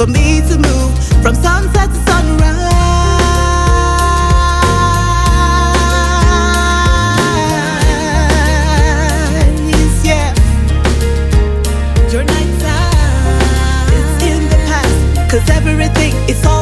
for me to move from sunset to sunrise. Yeah, your is in the cause everything is all.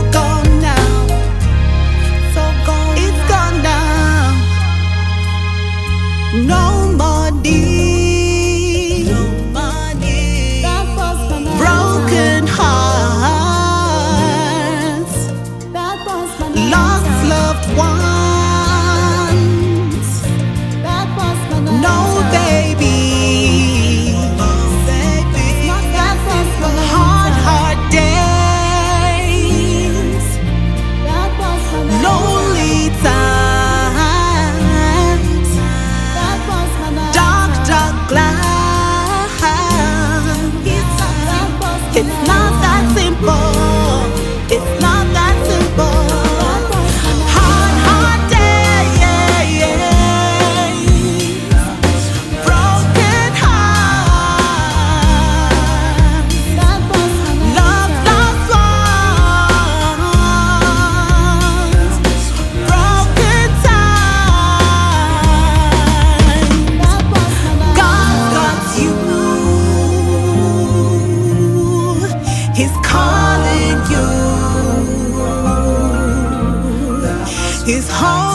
He's calling you. He's home.